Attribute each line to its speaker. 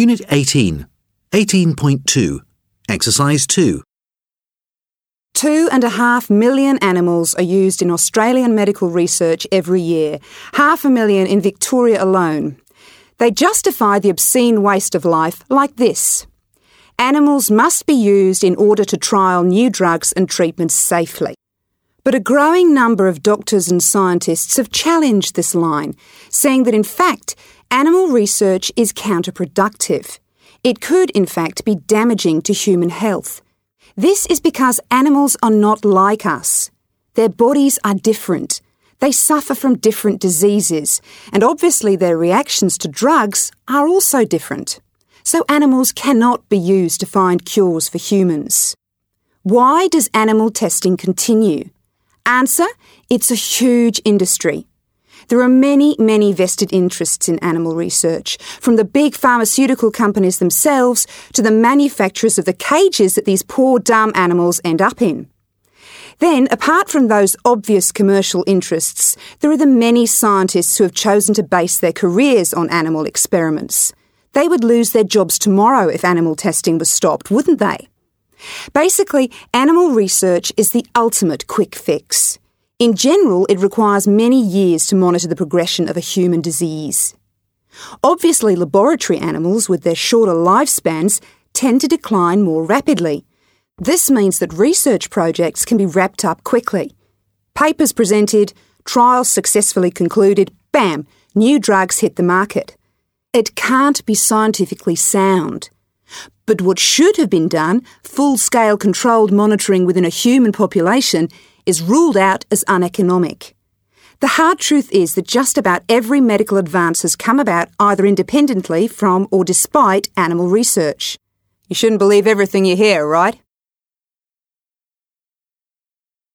Speaker 1: Unit 18, 18.2, Exercise 2.
Speaker 2: Two and a half million animals are used in Australian medical research every year, half a million in Victoria alone. They justify the obscene waste of life like this Animals must be used in order to trial new drugs and treatments safely. But a growing number of doctors and scientists have challenged this line, saying that in fact, animal research is counterproductive. It could, in fact, be damaging to human health. This is because animals are not like us. Their bodies are different. They suffer from different diseases, and obviously their reactions to drugs are also different. So animals cannot be used to find cures for humans. Why does animal testing continue? Answer It's a huge industry. There are many, many vested interests in animal research, from the big pharmaceutical companies themselves to the manufacturers of the cages that these poor dumb animals end up in. Then, apart from those obvious commercial interests, there are the many scientists who have chosen to base their careers on animal experiments. They would lose their jobs tomorrow if animal testing was stopped, wouldn't they? Basically, animal research is the ultimate quick fix. In general, it requires many years to monitor the progression of a human disease. Obviously, laboratory animals with their shorter lifespans tend to decline more rapidly. This means that research projects can be wrapped up quickly. Papers presented, trials successfully concluded, bam, new drugs hit the market. It can't be scientifically sound. But what should have been done, full scale controlled monitoring within a human population, is ruled out as uneconomic. The hard truth is that just about every medical advance has come about either independently from or despite animal research. You shouldn't believe everything you hear, right?